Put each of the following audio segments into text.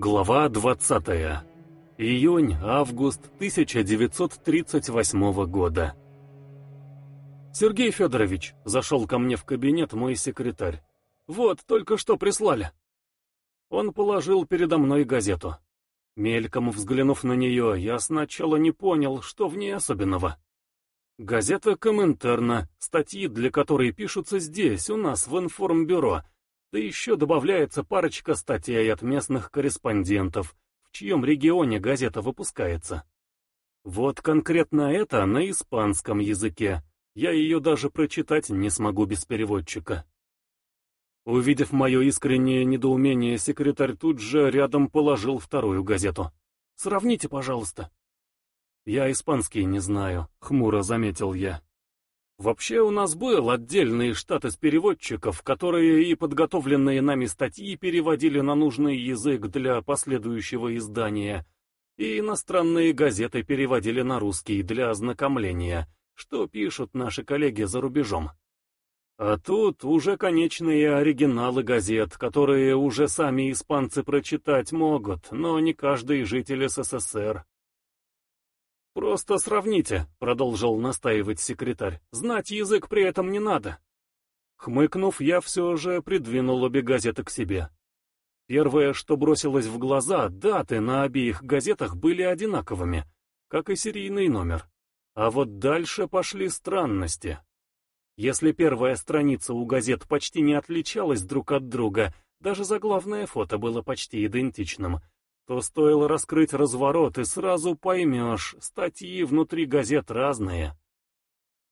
Глава 20. Июнь-август 1938 года. «Сергей Федорович», — зашел ко мне в кабинет мой секретарь. «Вот, только что прислали». Он положил передо мной газету. Мельком взглянув на нее, я сначала не понял, что в ней особенного. Газета Коминтерна, статьи для которой пишутся здесь, у нас, в информбюро, да еще добавляется парочка статей от местных корреспондентов, в чьем регионе газета выпускается. Вот конкретно это на испанском языке. Я ее даже прочитать не смогу без переводчика. Увидев мое искреннее недоумение, секретарь тут же рядом положил вторую газету. «Сравните, пожалуйста». «Я испанский не знаю», — хмуро заметил я. Вообще у нас был отдельный штат из переводчиков, которые и подготовленные нами статьи переводили на нужный язык для последующего издания, и иностранные газеты переводили на русский для ознакомления, что пишут наши коллеги за рубежом. А тут уже конечные оригиналы газет, которые уже сами испанцы прочитать могут, но не каждый житель СССР. «Просто сравните», — продолжил настаивать секретарь. «Знать язык при этом не надо». Хмыкнув, я все же придвинул обе газеты к себе. Первое, что бросилось в глаза, даты на обеих газетах были одинаковыми, как и серийный номер. А вот дальше пошли странности. Если первая страница у газет почти не отличалась друг от друга, даже заглавное фото было почти идентичным, то стоило раскрыть разворот, и сразу поймешь, статьи внутри газет разные.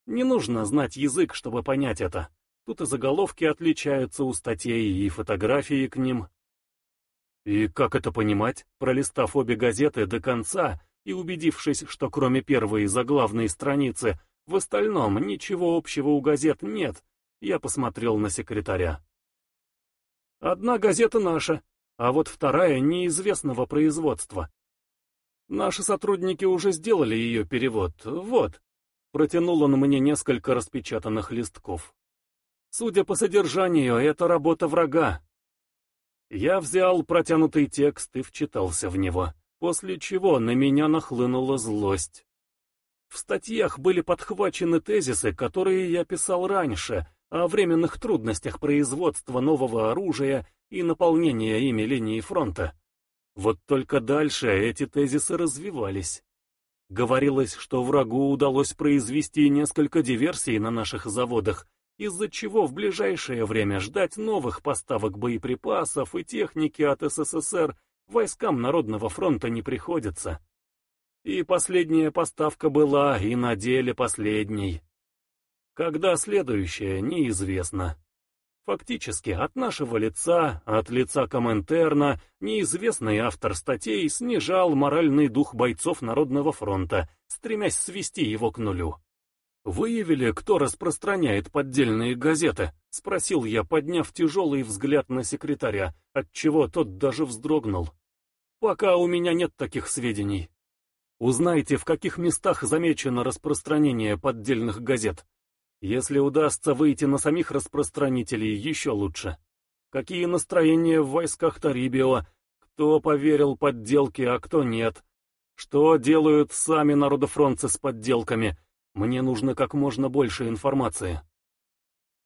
Не нужно знать язык, чтобы понять это. Тут и заголовки отличаются у статей, и фотографии к ним. И как это понимать, пролистав обе газеты до конца и убедившись, что кроме первой заглавной страницы в остальном ничего общего у газет нет, я посмотрел на секретаря. «Одна газета наша, а вот вторая неизвестного производства. Наши сотрудники уже сделали ее перевод, вот. Протянул он мне несколько распечатанных листков. Судя по содержанию, это работа врага. Я взял протянутый текст и вчитался в него, после чего на меня нахлынула злость. В статьях были подхвачены тезисы, которые я писал раньше, о временных трудностях производства нового оружия и наполнения ими линии фронта. Вот только дальше эти тезисы развивались. Говорилось, что врагу удалось произвести несколько диверсий на наших заводах, из-за чего в ближайшее время ждать новых поставок боеприпасов и техники от СССР войскам Народного фронта не приходится. И последняя поставка была и на деле последней. Когда следующая, неизвестно. Фактически, от нашего лица, от лица Коминтерна, неизвестный автор статей снижал моральный дух бойцов Народного фронта, стремясь свести его к нулю. «Выявили, кто распространяет поддельные газеты?» — спросил я, подняв тяжелый взгляд на секретаря, отчего тот даже вздрогнул. «Пока у меня нет таких сведений. Узнайте, в каких местах замечено распространение поддельных газет, если удастся выйти на самих распространителей, еще лучше. Какие настроения в войсках Тарибио, кто поверил подделке, а кто нет. Что делают сами народофронцы с подделками, мне нужно как можно больше информации.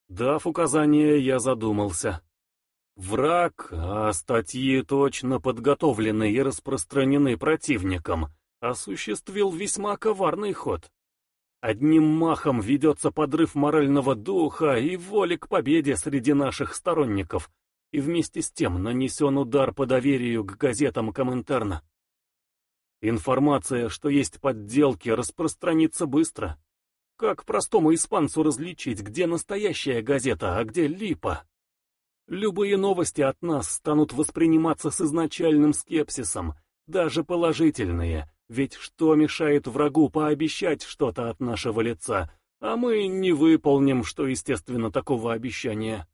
Дав указание, я задумался. Враг, а статьи точно подготовлены и распространены противником, осуществил весьма коварный ход. Одним махом ведется подрыв морального духа и воли к победе среди наших сторонников, и вместе с тем нанесен удар по доверию к газетам Коминтерна. Информация, что есть подделки, распространится быстро. Как простому испанцу различить, где настоящая газета, а где липа? Любые новости от нас станут восприниматься с изначальным скепсисом, даже положительные, ведь что мешает врагу пообещать что-то от нашего лица, а мы не выполним, что естественно, такого обещания.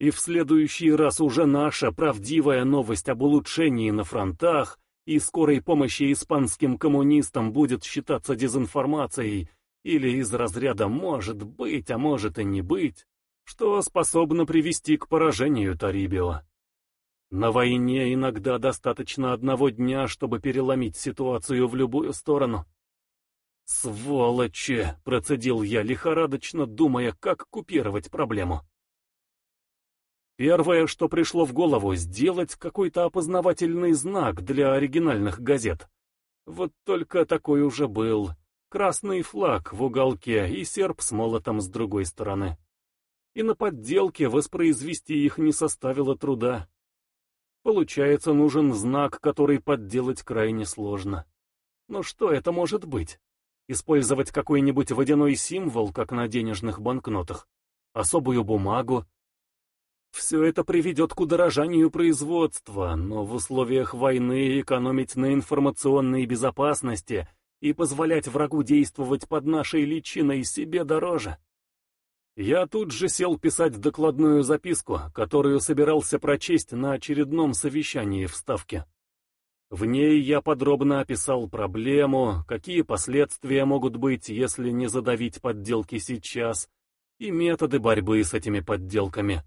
И в следующий раз уже наша правдивая новость об улучшении на фронтах и скорой помощи испанским коммунистам будет считаться дезинформацией или из разряда «может быть, а может и не быть», что способно привести к поражению Тарибио. На войне иногда достаточно одного дня, чтобы переломить ситуацию в любую сторону. «Сволочи!» — процедил я, лихорадочно думая, как купировать проблему. Первое, что пришло в голову, сделать какой-то опознавательный знак для оригинальных газет. Вот только такой уже был. Красный флаг в уголке и серп с молотом с другой стороны. И на подделке воспроизвести их не составило труда. Получается, нужен знак, который подделать крайне сложно. Но что это может быть? Использовать какой-нибудь водяной символ, как на денежных банкнотах? Особую бумагу? Все это приведет к удорожанию производства, но в условиях войны экономить на информационной безопасности — и позволять врагу действовать под нашей личиной себе дороже. Я тут же сел писать докладную записку, которую собирался прочесть на очередном совещании в Ставке. В ней я подробно описал проблему, какие последствия могут быть, если не задавить подделки сейчас, и методы борьбы с этими подделками.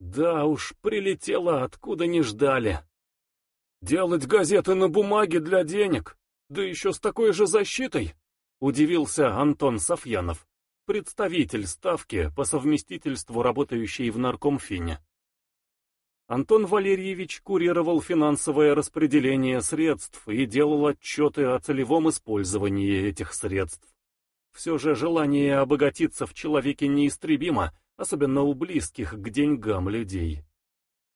Да уж, прилетело откуда не ждали. Делать газеты на бумаге для денег. Да еще с такой же защитой, удивился Антон Софьянов, представитель Ставки по совместительству, работающий в Наркомфине. Антон Валерьевич курировал финансовое распределение средств и делал отчеты о целевом использовании этих средств. Все же желание обогатиться в человеке неистребимо, особенно у близких к деньгам людей.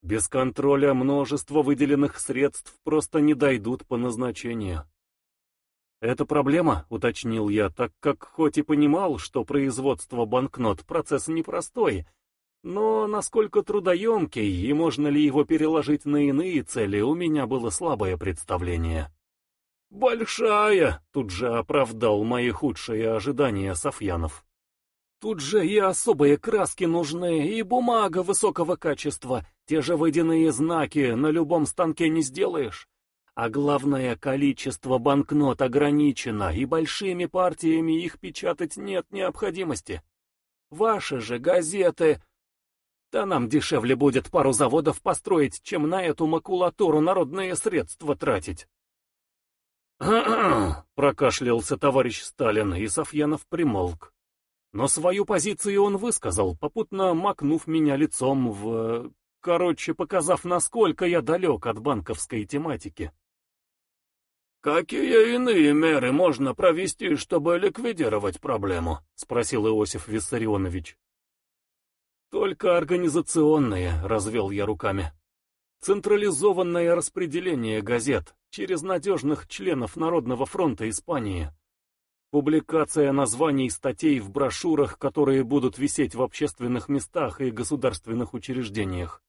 Без контроля множество выделенных средств просто не дойдут по назначению. «Это проблема», — уточнил я, так как хоть и понимал, что производство банкнот — процесс непростой, но насколько трудоемкий и можно ли его переложить на иные цели, у меня было слабое представление. «Большая!» — тут же оправдал мои худшие ожидания Софьянов. «Тут же и особые краски нужны, и бумага высокого качества, те же водяные знаки на любом станке не сделаешь. А главное, количество банкнот ограничено, и большими партиями их печатать нет необходимости. Ваши же газеты... Да нам дешевле будет пару заводов построить, чем на эту макулатуру народные средства тратить. прокашлялся товарищ Сталин, и Софьянов примолк. Но свою позицию он высказал, попутно макнув меня лицом в... Короче, показав, насколько я далек от банковской тематики. «Какие иные меры можно провести, чтобы ликвидировать проблему?» — спросил Иосиф Виссарионович. «Только организационные», — развел я руками. «Централизованное распределение газет через надежных членов Народного фронта Испании. Публикация названий статей в брошюрах, которые будут висеть в общественных местах и государственных учреждениях.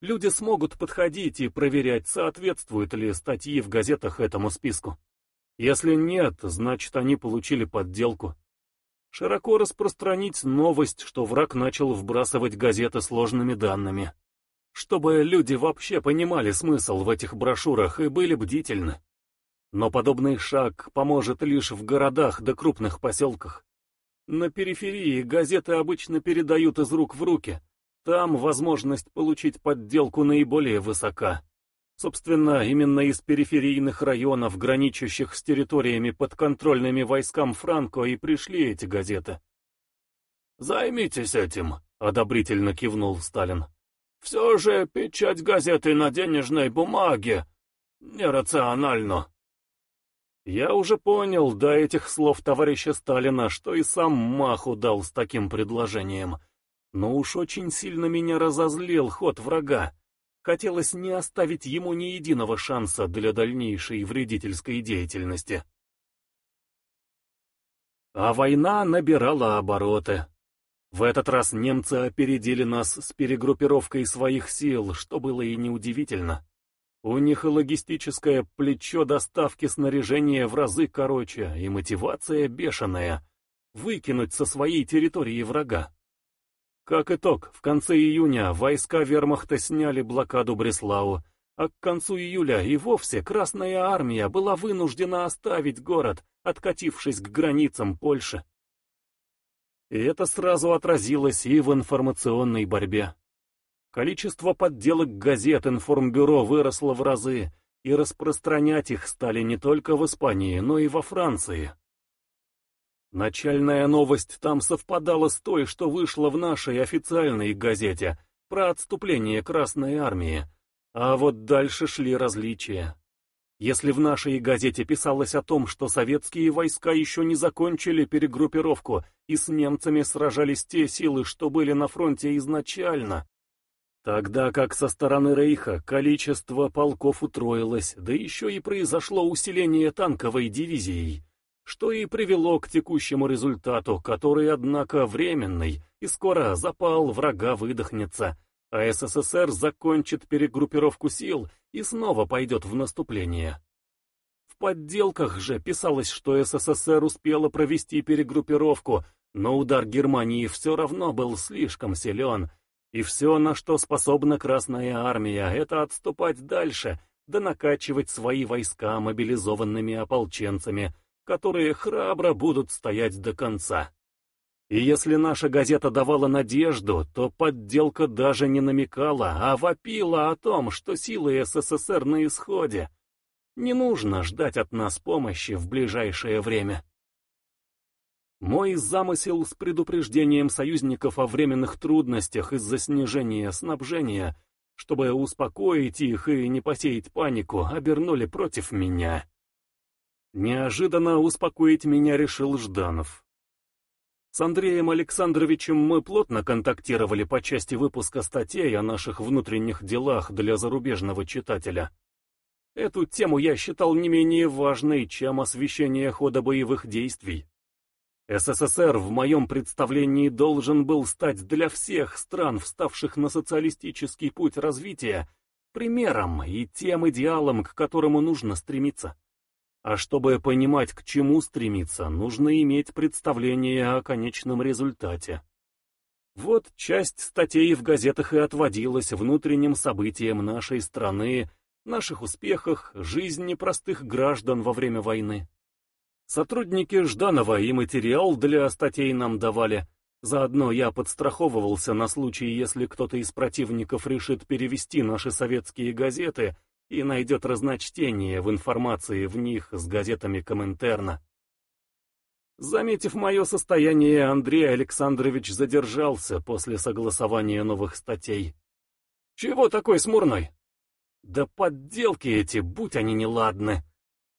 Люди смогут подходить и проверять, соответствуют ли статьи в газетах этому списку. Если нет, значит они получили подделку. Широко распространить новость, что враг начал вбрасывать газеты сложными данными. Чтобы люди вообще понимали смысл в этих брошюрах и были бдительны. Но подобный шаг поможет лишь в городах да крупных поселках. На периферии газеты обычно передают из рук в руки, там возможность получить подделку наиболее высока. Собственно, именно из периферийных районов, граничащих с территориями подконтрольными войскам Франко, и пришли эти газеты. «Займитесь этим», — одобрительно кивнул Сталин. «Все же печать газеты на денежной бумаге нерационально». Я уже понял до этих слов товарища Сталина, что и сам Маху дал с таким предложением — но уж очень сильно меня разозлил ход врага. Хотелось не оставить ему ни единого шанса для дальнейшей вредительской деятельности. А война набирала обороты. В этот раз немцы опередили нас с перегруппировкой своих сил, что было и неудивительно. У них логистическое плечо доставки снаряжения в разы короче, и мотивация бешеная — выкинуть со своей территории врага. Как итог, в конце июня войска вермахта сняли блокаду Бреслау, а к концу июля и вовсе Красная Армия была вынуждена оставить город, откатившись к границам Польши. И это сразу отразилось и в информационной борьбе. Количество подделок газет информбюро выросло в разы, и распространять их стали не только в Испании, но и во Франции. Начальная новость там совпадала с той, что вышла в нашей официальной газете про отступление Красной Армии, а вот дальше шли различия. Если в нашей газете писалось о том, что советские войска еще не закончили перегруппировку и с немцами сражались те силы, что были на фронте изначально, тогда как со стороны Рейха количество полков утроилось, да еще и произошло усиление танковой дивизией, что и привело к текущему результату, который, однако, временный, и скоро запал врага выдохнется, а СССР закончит перегруппировку сил и снова пойдет в наступление. В подделках же писалось, что СССР успела провести перегруппировку, но удар Германии все равно был слишком силен, и все, на что способна Красная Армия, это отступать дальше, да накачивать свои войска мобилизованными ополченцами, которые храбро будут стоять до конца. И если наша газета давала надежду, то подделка даже не намекала, а вопила о том, что силы СССР на исходе. Не нужно ждать от нас помощи в ближайшее время. Мой замысел с предупреждением союзников о временных трудностях из-за снижения снабжения, чтобы успокоить их и не посеять панику, обернули против меня. Неожиданно успокоить меня решил Жданов. С Андреем Александровичем мы плотно контактировали по части выпуска статей о наших внутренних делах для зарубежного читателя. Эту тему я считал не менее важной, чем освещение хода боевых действий. СССР в моем представлении должен был стать для всех стран, вставших на социалистический путь развития, примером и тем идеалом, к которому нужно стремиться. А чтобы понимать, к чему стремиться, нужно иметь представление о конечном результате. Вот часть статей в газетах и отводилась внутренним событиям нашей страны, наших успехах, жизни простых граждан во время войны. Сотрудники Жданова и материал для статей нам давали. Заодно я подстраховывался на случай, если кто-то из противников решит перевести наши советские газеты и найдет разночтение в информации в них с газетами Коминтерна. Заметив мое состояние, Андрей Александрович задержался после согласования новых статей. «Чего такой смурной?» «Да подделки эти, будь они неладны!»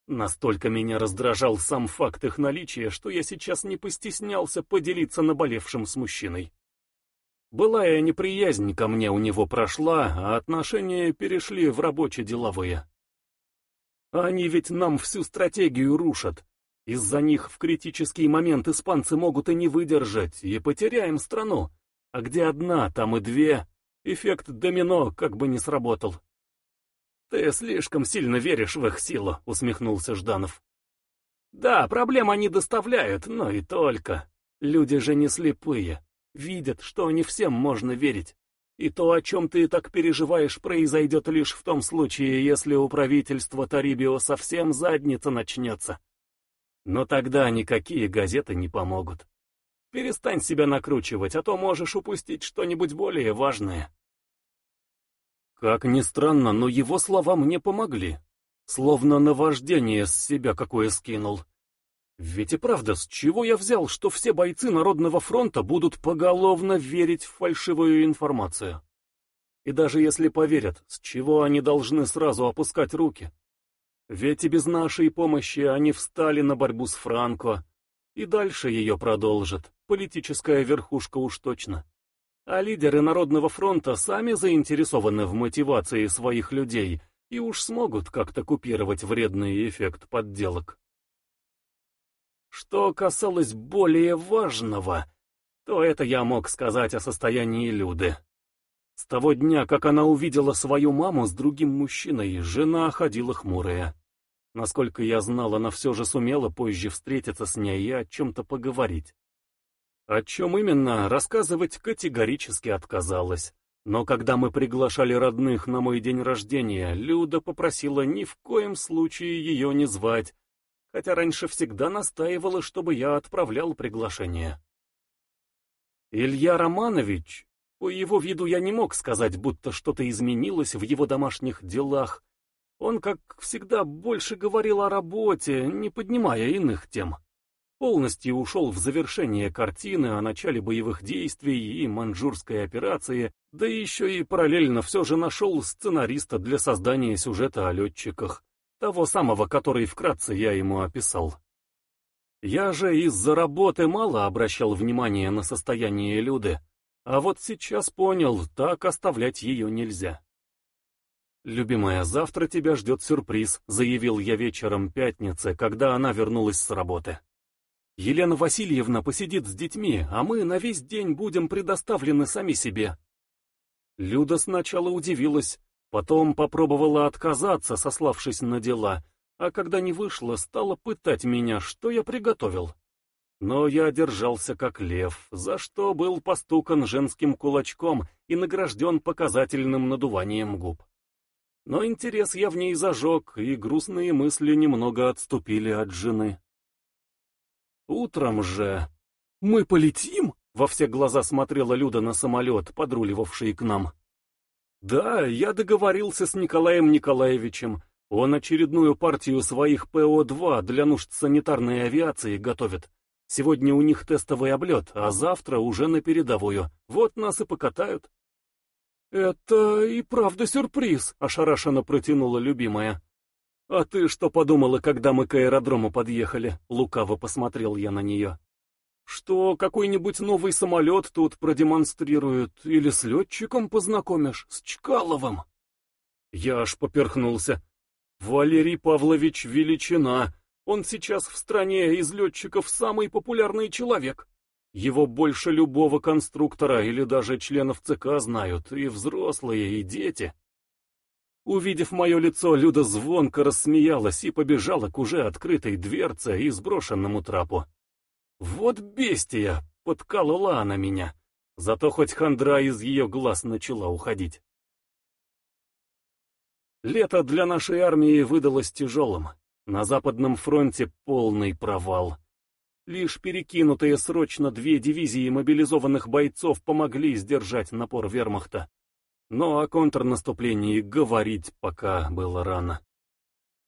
Настолько меня раздражал сам факт их наличия, что я сейчас не постеснялся поделиться наболевшим с мужчиной. Былая неприязнь ко мне у него прошла, а отношения перешли в рабоче-деловые. Они ведь нам всю стратегию рушат. Из-за них в критический момент испанцы могут и не выдержать, и потеряем страну. А где одна, там и две. Эффект домино как бы не сработал. «Ты слишком сильно веришь в их силу», — усмехнулся Жданов. «Да, проблем они доставляют, но и только. Люди же не слепые видят, что не всем можно верить. И то, о чем ты так переживаешь, произойдет лишь в том случае, если у правительства Тарибио совсем задница начнется. Но тогда никакие газеты не помогут. Перестань себя накручивать, а то можешь упустить что-нибудь более важное. Как ни странно, но его слова мне помогли. Словно наваждение с себя какое скинул. Ведь и правда, с чего я взял, что все бойцы Народного фронта будут поголовно верить в фальшивую информацию? И даже если поверят, с чего они должны сразу опускать руки? Ведь и без нашей помощи они встали на борьбу с Франко, и дальше ее продолжат, политическая верхушка уж точно. А лидеры Народного фронта сами заинтересованы в мотивации своих людей и уж смогут как-то купировать вредный эффект подделок. Что касалось более важного, то это я мог сказать о состоянии Люды. С того дня, как она увидела свою маму с другим мужчиной, жена ходила хмурая. Насколько я знал, она все же сумела позже встретиться с ней и о чем-то поговорить. О чем именно, рассказывать категорически отказалась. Но когда мы приглашали родных на мой день рождения, Люда попросила ни в коем случае ее не звать, хотя раньше всегда настаивала, чтобы я отправлял приглашение. Илья Романович, По его виду я не мог сказать, будто что-то изменилось в его домашних делах. Он, как всегда, больше говорил о работе, не поднимая иных тем. Полностью ушел в завершение картины о начале боевых действий и маньчжурской операции, да еще и параллельно все же нашел сценариста для создания сюжета о летчиках, того самого, который вкратце я ему описал. Я же из-за работы мало обращал внимания на состояние Люды, а вот сейчас понял, так оставлять ее нельзя. «Любимая, завтра тебя ждет сюрприз», — заявил я вечером пятницы, когда она вернулась с работы. «Елена Васильевна посидит с детьми, а мы на весь день будем предоставлены сами себе». Люда сначала удивилась, потом попробовала отказаться, сославшись на дела, а когда не вышло, стала пытать меня, что я приготовил. Но я держался как лев, за что был постукан женским кулачком и награжден показательным надуванием губ. Но интерес я в ней зажег, и грустные мысли немного отступили от жены. Утром же... «Мы полетим?» — во все глаза смотрела Люда на самолет, подруливавший к нам. «Да, я договорился с Николаем Николаевичем, он очередную партию своих ПО-2 для нужд санитарной авиации готовит. Сегодня у них тестовый облет, а завтра уже на передовую. Вот нас и покатают. «Это и правда сюрприз», — ошарашенно протянула любимая. «А ты что подумала, когда мы к аэродрому подъехали?» — лукаво посмотрел я на нее. «Что какой-нибудь новый самолет тут продемонстрируют или с летчиком познакомишь, с Чкаловым?» Я аж поперхнулся. Валерий Павлович величина. Он сейчас в стране из летчиков самый популярный человек. Его больше любого конструктора или даже членов ЦК знают, и взрослые, и дети. Увидев мое лицо, Люда звонко рассмеялась и побежала к уже открытой дверце и сброшенному трапу. Вот бестия, подколола она меня. Зато хоть хандра из ее глаз начала уходить. Лето для нашей армии выдалось тяжелым. На Западном фронте полный провал. Лишь перекинутые срочно две дивизии мобилизованных бойцов помогли сдержать напор вермахта. Но о контрнаступлении говорить пока было рано.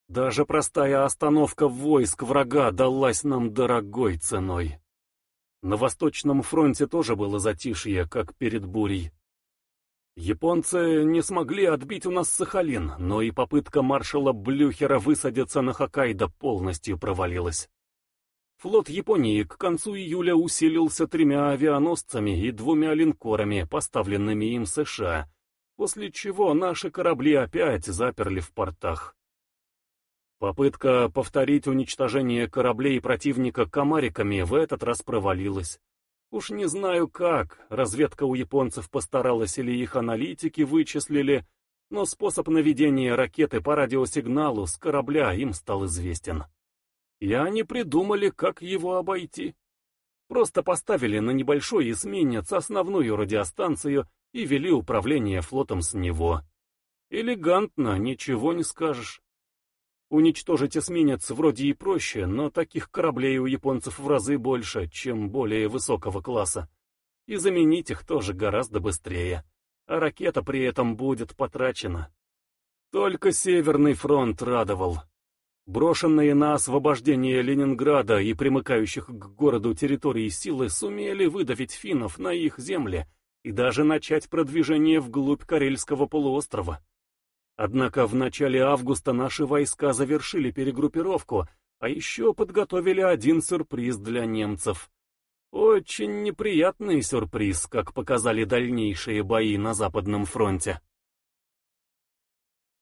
Даже простая остановка войск врага далась нам дорогой ценой. На Восточном фронте тоже было затишье, как перед бурей. Японцы не смогли отбить у нас Сахалин, но и попытка маршала Блюхера высадиться на Хоккайдо полностью провалилась. Флот Японии к концу июля усилился тремя авианосцами и двумя линкорами, поставленными им США, после чего наши корабли опять заперли в портах. Попытка повторить уничтожение кораблей противника комариками в этот раз провалилась. Уж не знаю как, разведка у японцев постаралась или их аналитики вычислили, но способ наведения ракеты по радиосигналу с корабля им стал известен. И они придумали, как его обойти. Просто поставили на небольшой эсминец основную радиостанцию и вели управление флотом с него. Элегантно, ничего не скажешь. Уничтожить эсминец вроде и проще, но таких кораблей у японцев в разы больше, чем более высокого класса. И заменить их тоже гораздо быстрее. А ракета при этом будет потрачена. Только Северный фронт радовал. Брошенные на освобождение Ленинграда и примыкающих к городу территории силы сумели выдавить финнов на их земли и даже начать продвижение вглубь Карельского полуострова. Однако в начале августа наши войска завершили перегруппировку, а еще подготовили один сюрприз для немцев. Очень неприятный сюрприз, как показали дальнейшие бои на Западном фронте.